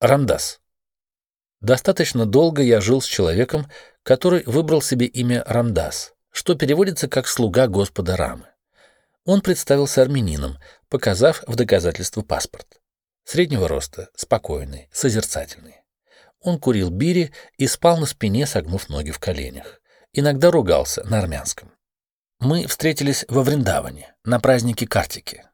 Рамдас. Достаточно долго я жил с человеком, который выбрал себе имя Рамдас, что переводится как «слуга Господа Рамы». Он представился армянином, показав в доказательство паспорт. Среднего роста, спокойный, созерцательный. Он курил бири и спал на спине, согнув ноги в коленях. Иногда ругался на армянском. Мы встретились во Вриндаване, на празднике Картики.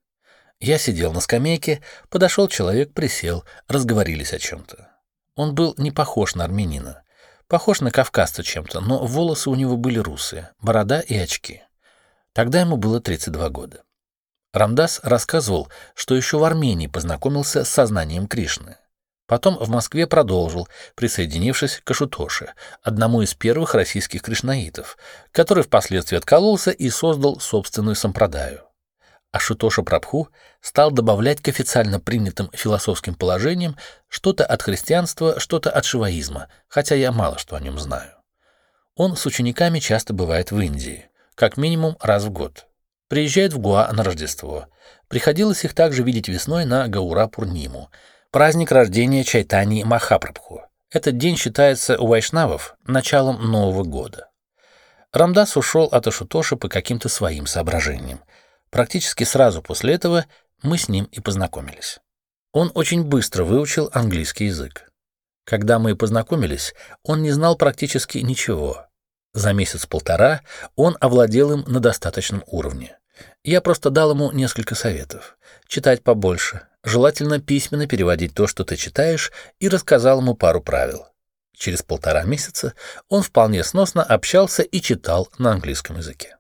Я сидел на скамейке, подошел человек, присел, разговорились о чем-то. Он был не похож на армянина. Похож на кавказца чем-то, но волосы у него были русые, борода и очки. Тогда ему было 32 года. Рамдас рассказывал, что еще в Армении познакомился с сознанием Кришны. Потом в Москве продолжил, присоединившись к Ашутоше, одному из первых российских кришнаитов, который впоследствии откололся и создал собственную сампрадаю а Шитоша Прабху стал добавлять к официально принятым философским положениям что-то от христианства, что-то от шиваизма, хотя я мало что о нем знаю. Он с учениками часто бывает в Индии, как минимум раз в год. Приезжает в Гуа на Рождество. Приходилось их также видеть весной на Гаура-Пурниму, праздник рождения Чайтани Махапрабху. Этот день считается у вайшнавов началом Нового года. Рамдас ушел от Ашутоши по каким-то своим соображениям. Практически сразу после этого мы с ним и познакомились. Он очень быстро выучил английский язык. Когда мы познакомились, он не знал практически ничего. За месяц-полтора он овладел им на достаточном уровне. Я просто дал ему несколько советов. Читать побольше, желательно письменно переводить то, что ты читаешь, и рассказал ему пару правил. Через полтора месяца он вполне сносно общался и читал на английском языке.